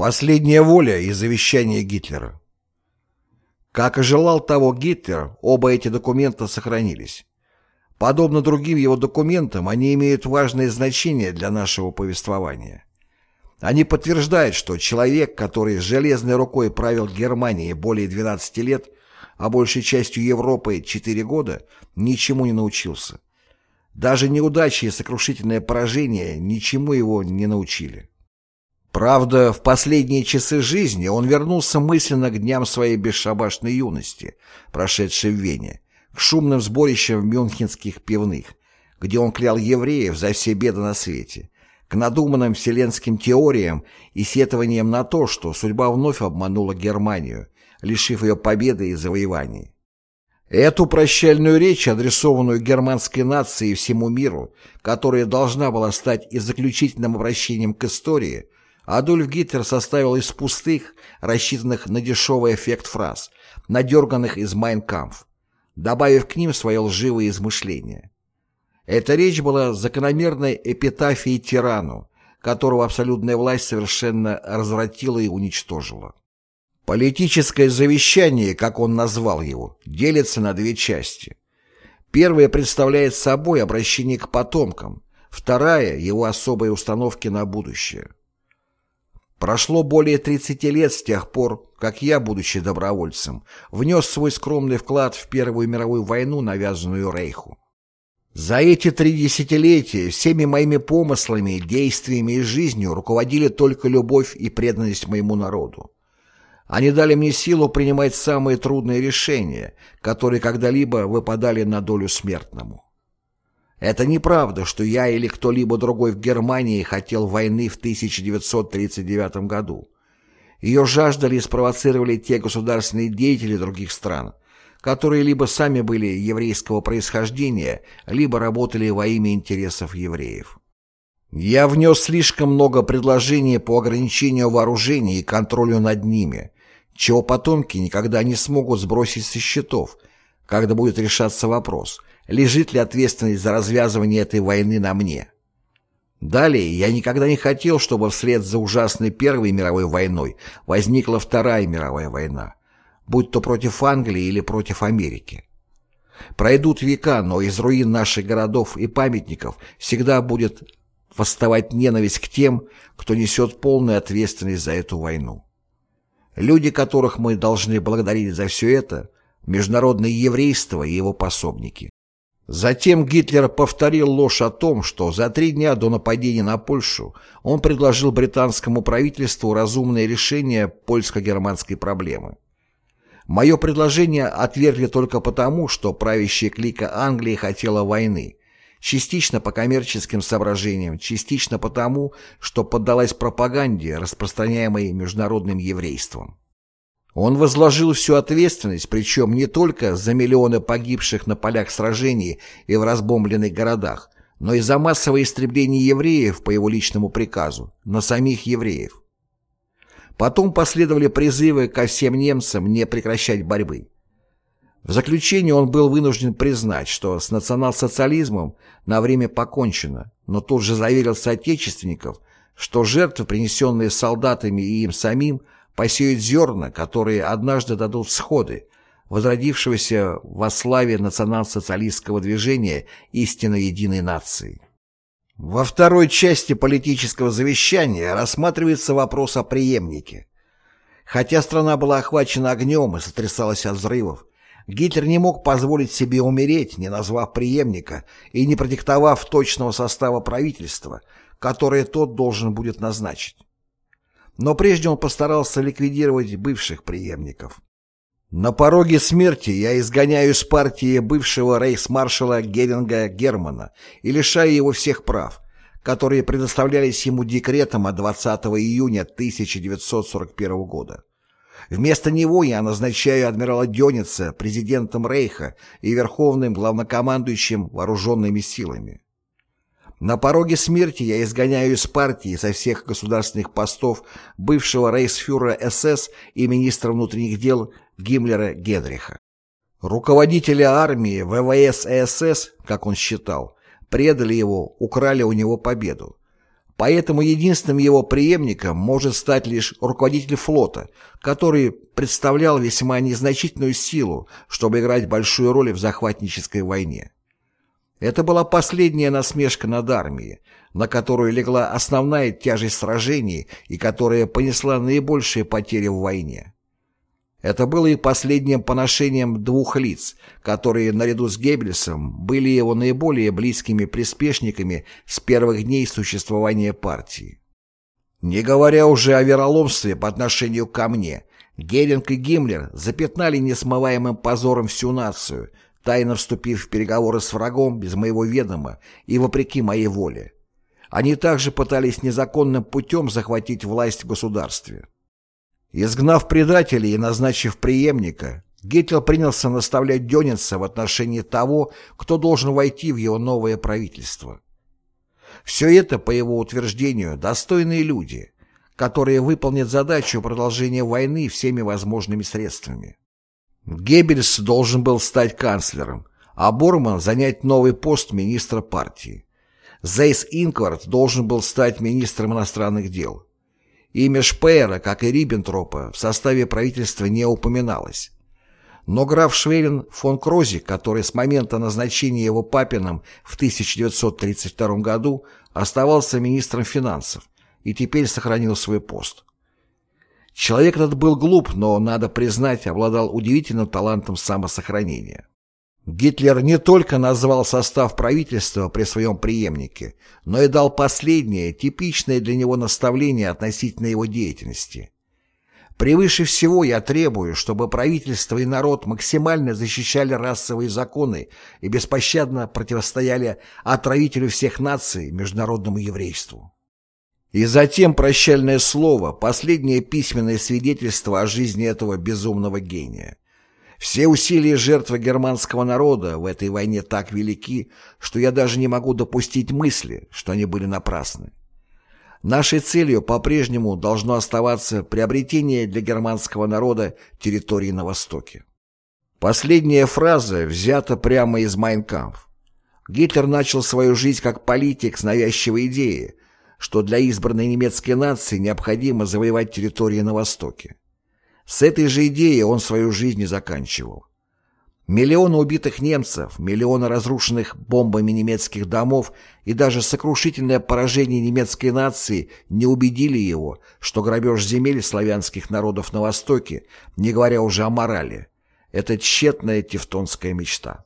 Последняя воля и завещание Гитлера. Как и желал того Гитлер, оба эти документа сохранились. Подобно другим его документам, они имеют важное значение для нашего повествования. Они подтверждают, что человек, который железной рукой правил Германией более 12 лет, а большей частью Европы 4 года, ничему не научился. Даже неудачи и сокрушительное поражение ничему его не научили. Правда, в последние часы жизни он вернулся мысленно к дням своей бесшабашной юности, прошедшей в Вене, к шумным сборищам мюнхенских пивных, где он клял евреев за все беды на свете, к надуманным вселенским теориям и сетованиям на то, что судьба вновь обманула Германию, лишив ее победы и завоеваний. Эту прощальную речь, адресованную германской нации и всему миру, которая должна была стать и заключительным обращением к истории, Адольф Гитлер составил из пустых, рассчитанных на дешевый эффект фраз, надерганных из «Майнкампф», добавив к ним свои лживые измышления. Эта речь была закономерной эпитафией тирану, которого абсолютная власть совершенно развратила и уничтожила. Политическое завещание, как он назвал его, делится на две части. Первая представляет собой обращение к потомкам, вторая – его особые установки на будущее. Прошло более 30 лет с тех пор, как я, будучи добровольцем, внес свой скромный вклад в Первую мировую войну, навязанную Рейху. За эти три десятилетия всеми моими помыслами, действиями и жизнью руководили только любовь и преданность моему народу. Они дали мне силу принимать самые трудные решения, которые когда-либо выпадали на долю смертному. Это неправда, что я или кто-либо другой в Германии хотел войны в 1939 году. Ее жаждали и спровоцировали те государственные деятели других стран, которые либо сами были еврейского происхождения, либо работали во имя интересов евреев. Я внес слишком много предложений по ограничению вооружений и контролю над ними, чего потомки никогда не смогут сбросить со счетов, когда будет решаться вопрос – лежит ли ответственность за развязывание этой войны на мне. Далее, я никогда не хотел, чтобы вслед за ужасной Первой мировой войной возникла Вторая мировая война, будь то против Англии или против Америки. Пройдут века, но из руин наших городов и памятников всегда будет восставать ненависть к тем, кто несет полную ответственность за эту войну. Люди, которых мы должны благодарить за все это, международное еврейство и его пособники. Затем Гитлер повторил ложь о том, что за три дня до нападения на Польшу он предложил британскому правительству разумное решение польско-германской проблемы. Мое предложение отвергли только потому, что правящая клика Англии хотела войны, частично по коммерческим соображениям, частично потому, что поддалась пропаганде, распространяемой международным еврейством. Он возложил всю ответственность, причем не только за миллионы погибших на полях сражений и в разбомбленных городах, но и за массовое истребление евреев по его личному приказу, на самих евреев. Потом последовали призывы ко всем немцам не прекращать борьбы. В заключение он был вынужден признать, что с национал-социализмом на время покончено, но тут же заверил соотечественников, что жертвы, принесенные солдатами и им самим, посеют зерна, которые однажды дадут всходы, возродившегося во славе национал-социалистского движения истинно единой нации. Во второй части политического завещания рассматривается вопрос о преемнике. Хотя страна была охвачена огнем и сотрясалась от взрывов, Гитлер не мог позволить себе умереть, не назвав преемника и не продиктовав точного состава правительства, которое тот должен будет назначить. Но прежде он постарался ликвидировать бывших преемников. На пороге смерти я изгоняю из партии бывшего рейхсмаршала Геринга Германа и лишаю его всех прав, которые предоставлялись ему декретом от 20 июня 1941 года. Вместо него я назначаю адмирала Дёница президентом Рейха и верховным главнокомандующим вооруженными силами. На пороге смерти я изгоняю из партии со всех государственных постов бывшего рейхсфюрера СС и министра внутренних дел Гиммлера Генриха. Руководители армии ВВС и СС, как он считал, предали его, украли у него победу. Поэтому единственным его преемником может стать лишь руководитель флота, который представлял весьма незначительную силу, чтобы играть большую роль в захватнической войне. Это была последняя насмешка над армией, на которую легла основная тяжесть сражений и которая понесла наибольшие потери в войне. Это было и последним поношением двух лиц, которые, наряду с Геббельсом, были его наиболее близкими приспешниками с первых дней существования партии. Не говоря уже о вероломстве по отношению ко мне, Геринг и Гиммлер запятнали несмываемым позором всю нацию, тайно вступив в переговоры с врагом без моего ведома и вопреки моей воле. Они также пытались незаконным путем захватить власть в государстве. Изгнав предателей и назначив преемника, Гитлер принялся наставлять Дёнинса в отношении того, кто должен войти в его новое правительство. Все это, по его утверждению, достойные люди, которые выполнят задачу продолжения войны всеми возможными средствами. Геббельс должен был стать канцлером, а Борман занять новый пост министра партии. Зейс Инквард должен был стать министром иностранных дел. Имя Шпеера, как и Риббентропа, в составе правительства не упоминалось. Но граф Швейн фон Крози, который с момента назначения его папином в 1932 году оставался министром финансов и теперь сохранил свой пост. Человек этот был глуп, но, надо признать, обладал удивительным талантом самосохранения. Гитлер не только назвал состав правительства при своем преемнике, но и дал последнее, типичное для него наставление относительно его деятельности. Превыше всего я требую, чтобы правительство и народ максимально защищали расовые законы и беспощадно противостояли отравителю всех наций, международному еврейству. И затем прощальное слово, последнее письменное свидетельство о жизни этого безумного гения. Все усилия жертвы германского народа в этой войне так велики, что я даже не могу допустить мысли, что они были напрасны. Нашей целью по-прежнему должно оставаться приобретение для германского народа территории на Востоке. Последняя фраза взята прямо из «Майнкампф». Гитлер начал свою жизнь как политик с навязчивой идеей, что для избранной немецкой нации необходимо завоевать территории на Востоке. С этой же идеей он свою жизнь и заканчивал. Миллионы убитых немцев, миллионы разрушенных бомбами немецких домов и даже сокрушительное поражение немецкой нации не убедили его, что грабеж земель славянских народов на Востоке, не говоря уже о морали, это тщетная тевтонская мечта.